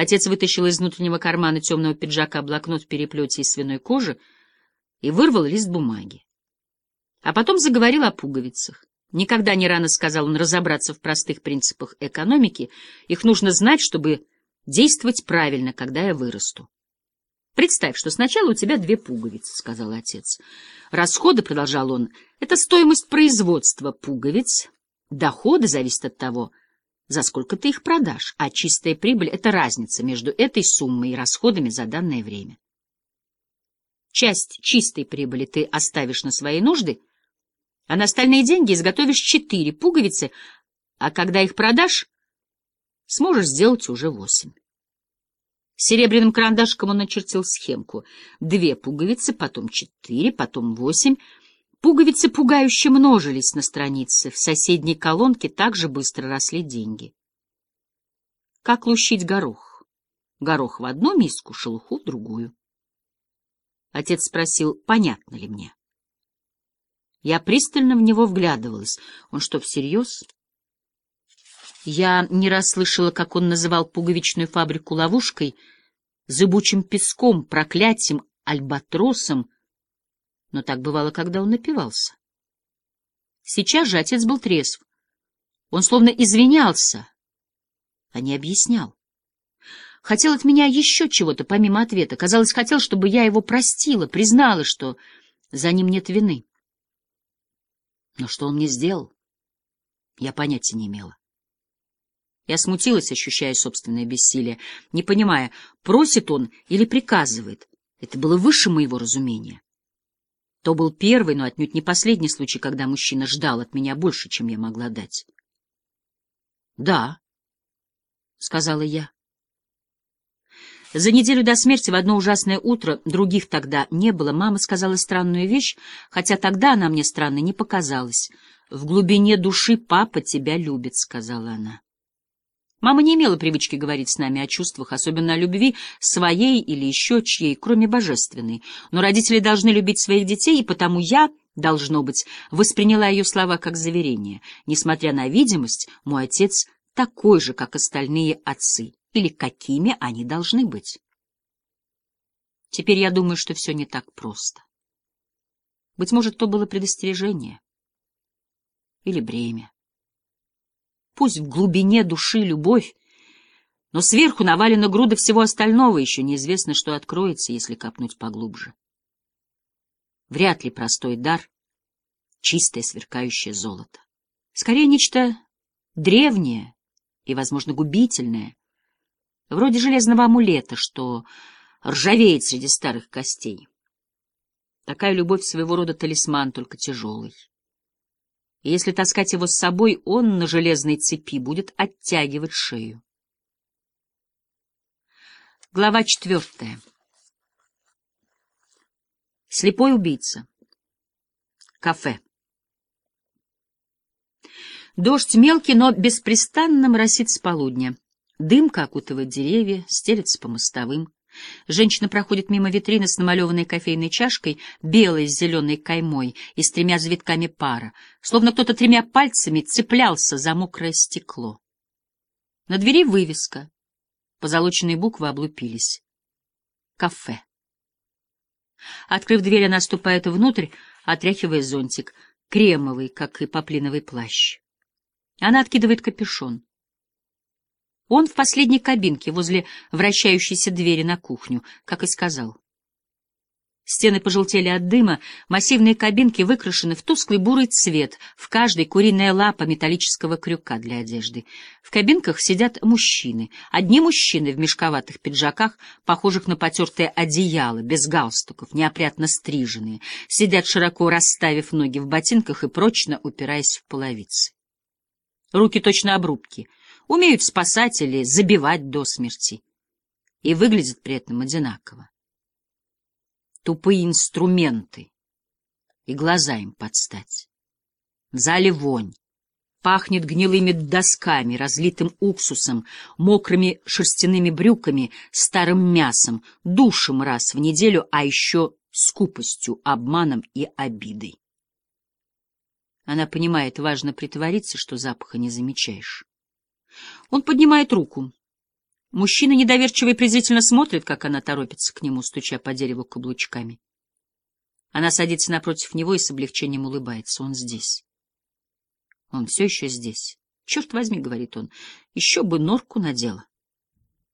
Отец вытащил из внутреннего кармана темного пиджака блокнот в переплете из свиной кожи и вырвал лист бумаги. А потом заговорил о пуговицах. Никогда не рано, сказал он, разобраться в простых принципах экономики. Их нужно знать, чтобы действовать правильно, когда я вырасту. Представь, что сначала у тебя две пуговицы, — сказал отец. Расходы, — продолжал он, — это стоимость производства пуговиц. Доходы зависят от того, за сколько ты их продашь, а чистая прибыль — это разница между этой суммой и расходами за данное время. Часть чистой прибыли ты оставишь на свои нужды, а на остальные деньги изготовишь четыре пуговицы, а когда их продашь, сможешь сделать уже восемь. Серебряным карандашком он начертил схемку. Две пуговицы, потом четыре, потом восемь. Пуговицы пугающе множились на странице. В соседней колонке также быстро росли деньги. Как лущить горох? Горох в одну миску, шелуху в другую. Отец спросил, понятно ли мне. Я пристально в него вглядывалась. Он что, всерьез? Я не раз слышала, как он называл пуговичную фабрику ловушкой, зыбучим песком, проклятием, альбатросом, но так бывало, когда он напивался. Сейчас же отец был трезв. Он словно извинялся, а не объяснял. Хотел от меня еще чего-то, помимо ответа. Казалось, хотел, чтобы я его простила, признала, что за ним нет вины. Но что он мне сделал, я понятия не имела. Я смутилась, ощущая собственное бессилие, не понимая, просит он или приказывает. Это было выше моего разумения. То был первый, но отнюдь не последний случай, когда мужчина ждал от меня больше, чем я могла дать. — Да, — сказала я. За неделю до смерти в одно ужасное утро, других тогда не было, мама сказала странную вещь, хотя тогда она мне странной не показалась. «В глубине души папа тебя любит», — сказала она. Мама не имела привычки говорить с нами о чувствах, особенно о любви, своей или еще чьей, кроме божественной. Но родители должны любить своих детей, и потому я, должно быть, восприняла ее слова как заверение. Несмотря на видимость, мой отец такой же, как остальные отцы, или какими они должны быть. Теперь я думаю, что все не так просто. Быть может, то было предостережение или бремя. Пусть в глубине души любовь, но сверху навалена груда всего остального, еще неизвестно, что откроется, если копнуть поглубже. Вряд ли простой дар — чистое сверкающее золото. Скорее, нечто древнее и, возможно, губительное, вроде железного амулета, что ржавеет среди старых костей. Такая любовь своего рода талисман, только тяжелый и если таскать его с собой, он на железной цепи будет оттягивать шею. Глава четвертая. Слепой убийца. Кафе. Дождь мелкий, но беспрестанно моросит с полудня. Дымка окутывает деревья, стелется по мостовым. Женщина проходит мимо витрины с намалеванной кофейной чашкой, белой с зеленой каймой и с тремя завитками пара, словно кто-то тремя пальцами цеплялся за мокрое стекло. На двери вывеска. Позолоченные буквы облупились. Кафе. Открыв дверь, она ступает внутрь, отряхивая зонтик, кремовый, как и поплиновый плащ. Она откидывает капюшон. Он в последней кабинке, возле вращающейся двери на кухню, как и сказал. Стены пожелтели от дыма, массивные кабинки выкрашены в тусклый бурый цвет, в каждой куриная лапа металлического крюка для одежды. В кабинках сидят мужчины. Одни мужчины в мешковатых пиджаках, похожих на потертые одеяла, без галстуков, неопрятно стриженные, сидят широко расставив ноги в ботинках и прочно упираясь в половицы. Руки точно обрубки — умеют спасать или забивать до смерти, и выглядят при этом одинаково. Тупые инструменты, и глаза им подстать. В зале вонь, пахнет гнилыми досками, разлитым уксусом, мокрыми шерстяными брюками, старым мясом, душем раз в неделю, а еще скупостью, обманом и обидой. Она понимает, важно притвориться, что запаха не замечаешь. Он поднимает руку. Мужчина недоверчиво и презрительно смотрит, как она торопится к нему, стуча по дереву каблучками. Она садится напротив него и с облегчением улыбается. Он здесь. Он все еще здесь. Черт возьми, — говорит он, — еще бы норку надела.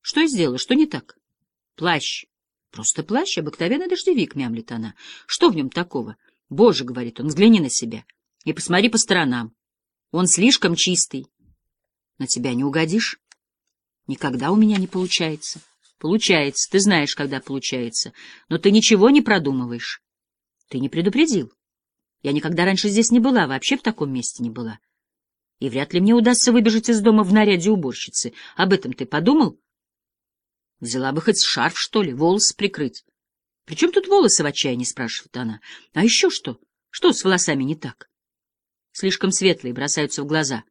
Что я сделала? Что не так? Плащ. Просто плащ, обыкновенный дождевик, мямлит она. Что в нем такого? Боже, — говорит он, — взгляни на себя и посмотри по сторонам. Он слишком чистый. На тебя не угодишь. Никогда у меня не получается. Получается, ты знаешь, когда получается. Но ты ничего не продумываешь. Ты не предупредил. Я никогда раньше здесь не была, вообще в таком месте не была. И вряд ли мне удастся выбежать из дома в наряде уборщицы. Об этом ты подумал? Взяла бы хоть шарф, что ли, волосы прикрыть. Причем тут волосы в отчаянии, спрашивает она. А еще что? Что с волосами не так? Слишком светлые, бросаются в глаза.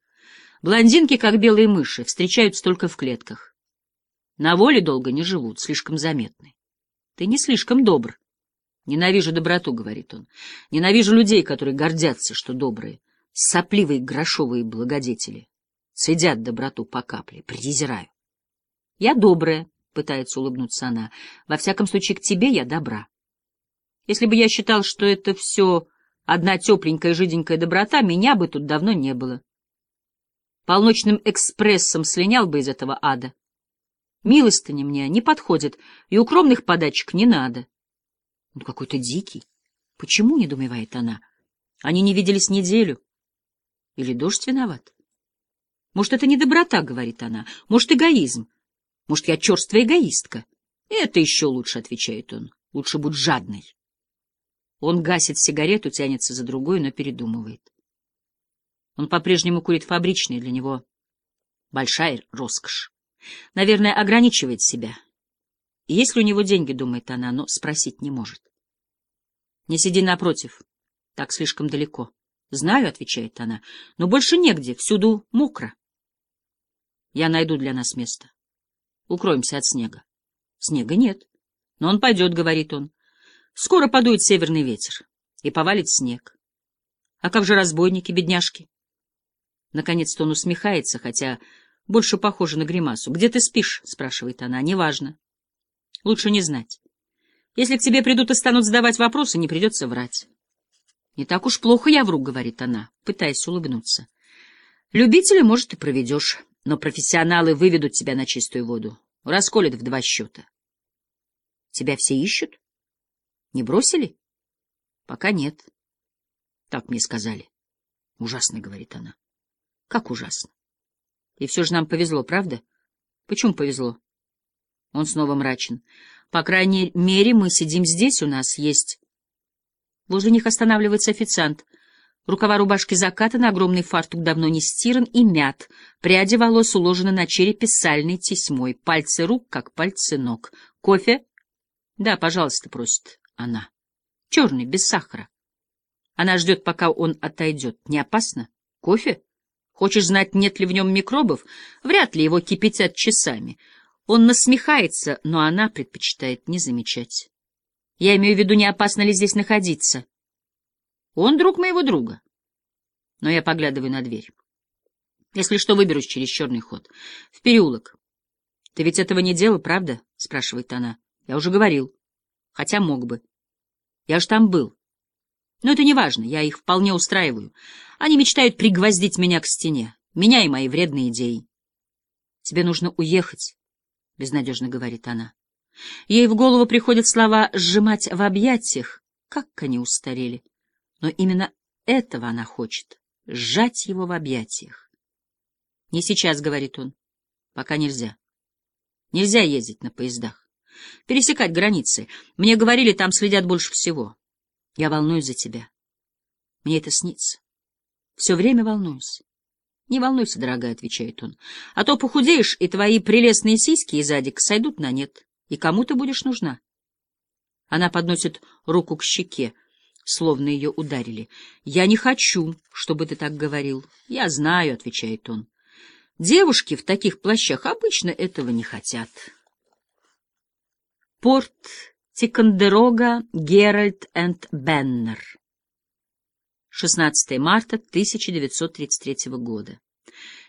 Блондинки, как белые мыши, встречаются только в клетках. На воле долго не живут, слишком заметны. Ты не слишком добр. Ненавижу доброту, — говорит он. Ненавижу людей, которые гордятся, что добрые. Сопливые грошовые благодетели. Сидят доброту по капле. Презираю. Я добрая, — пытается улыбнуться она. Во всяком случае, к тебе я добра. Если бы я считал, что это все одна тепленькая жиденькая доброта, меня бы тут давно не было. Полночным экспрессом слинял бы из этого ада. Милостыни мне не подходит, и укромных подачек не надо. Он какой-то дикий. Почему, — недоумевает она, — они не виделись неделю? Или дождь виноват? Может, это не доброта, — говорит она, — может, эгоизм. Может, я черствая эгоистка. Это еще лучше, — отвечает он. Лучше будь жадной. Он гасит сигарету, тянется за другой, но передумывает. Он по-прежнему курит фабричный, для него большая роскошь. Наверное, ограничивает себя. Есть ли у него деньги, думает она, но спросить не может. Не сиди напротив, так слишком далеко. Знаю, отвечает она, но больше негде, всюду мокро. Я найду для нас место. Укроемся от снега. Снега нет. Но он пойдет, говорит он. Скоро подует северный ветер и повалит снег. А как же разбойники, бедняжки? Наконец-то он усмехается, хотя больше похоже на гримасу. «Где ты спишь?» — спрашивает она. «Неважно. Лучше не знать. Если к тебе придут и станут задавать вопросы, не придется врать». «Не так уж плохо я вру», — говорит она, пытаясь улыбнуться. «Любителя, может, и проведешь, но профессионалы выведут тебя на чистую воду, расколят в два счета». «Тебя все ищут? Не бросили?» «Пока нет». «Так мне сказали». «Ужасно», — говорит она. «Как ужасно». И все же нам повезло, правда? Почему повезло? Он снова мрачен. По крайней мере, мы сидим здесь, у нас есть... Возле них останавливается официант. Рукава рубашки закатаны, огромный фартук давно не стиран и мят. Пряди волос уложены на черепе сальной тесьмой. Пальцы рук, как пальцы ног. Кофе? Да, пожалуйста, просит она. Черный, без сахара. Она ждет, пока он отойдет. Не опасно? Кофе? Хочешь знать, нет ли в нем микробов? Вряд ли его кипятят часами. Он насмехается, но она предпочитает не замечать. Я имею в виду, не опасно ли здесь находиться. Он друг моего друга. Но я поглядываю на дверь. Если что, выберусь через черный ход. В переулок. Ты ведь этого не делал, правда? — спрашивает она. Я уже говорил. Хотя мог бы. Я же там был. Но это не важно, я их вполне устраиваю. Они мечтают пригвоздить меня к стене, меня и мои вредные идеи. Тебе нужно уехать, — безнадежно говорит она. Ей в голову приходят слова «сжимать в объятиях», как они устарели. Но именно этого она хочет — сжать его в объятиях. «Не сейчас», — говорит он, — «пока нельзя. Нельзя ездить на поездах, пересекать границы. Мне говорили, там следят больше всего. Я волнуюсь за тебя. Мне это снится. Все время волнуюсь. Не волнуйся, дорогая, — отвечает он, — а то похудеешь, и твои прелестные сиськи и задик сойдут на нет. И кому ты будешь нужна? Она подносит руку к щеке, словно ее ударили. — Я не хочу, чтобы ты так говорил. — Я знаю, — отвечает он. Девушки в таких плащах обычно этого не хотят. Порт Тикондерога, Геральт энд Беннер. 16 марта 1933 года.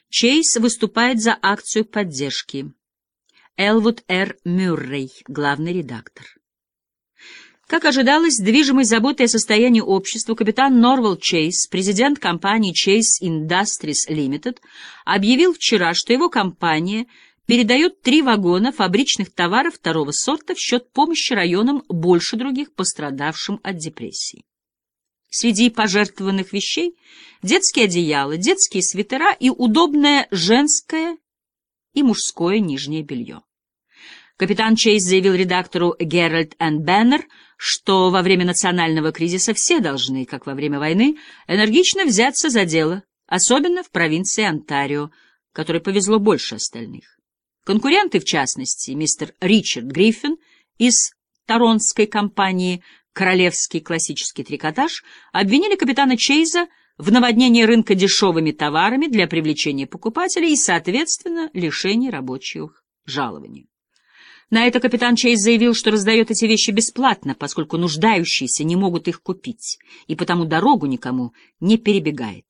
Чейз выступает за акцию поддержки. Элвуд Р. Мюррей, главный редактор. Как ожидалось, движимый заботой о состоянии общества, капитан Норвал Чейз, президент компании Chase Industries Limited, объявил вчера, что его компания передает три вагона фабричных товаров второго сорта в счет помощи районам больше других, пострадавшим от депрессии. Среди пожертвованных вещей детские одеяла, детские свитера и удобное женское и мужское нижнее белье. Капитан Чейз заявил редактору Геральт Энн Беннер, что во время национального кризиса все должны, как во время войны, энергично взяться за дело, особенно в провинции Онтарио, которой повезло больше остальных. Конкуренты, в частности, мистер Ричард Гриффин из торонской компании «Королевский классический трикотаж», обвинили капитана Чейза в наводнении рынка дешевыми товарами для привлечения покупателей и, соответственно, лишении рабочих жалований. На это капитан Чейз заявил, что раздает эти вещи бесплатно, поскольку нуждающиеся не могут их купить, и потому дорогу никому не перебегает.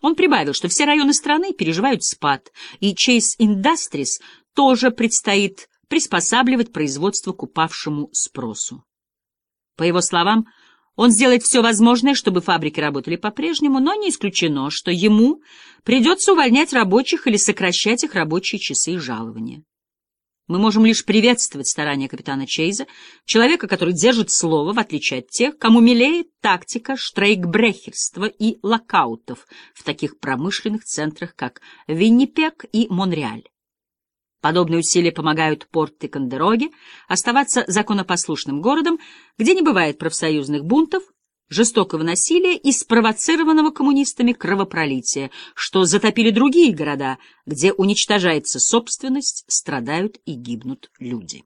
Он прибавил, что все районы страны переживают спад, и Chase Industries тоже предстоит приспосабливать производство к упавшему спросу. По его словам, он сделает все возможное, чтобы фабрики работали по-прежнему, но не исключено, что ему придется увольнять рабочих или сокращать их рабочие часы и жалования. Мы можем лишь приветствовать старания капитана Чейза, человека, который держит слово, в отличие от тех, кому милеет тактика штрейкбрехерства и локаутов в таких промышленных центрах, как Виннипек и Монреаль. Подобные усилия помогают порт Тикандероге оставаться законопослушным городом, где не бывает профсоюзных бунтов, жестокого насилия и спровоцированного коммунистами кровопролития, что затопили другие города, где уничтожается собственность, страдают и гибнут люди.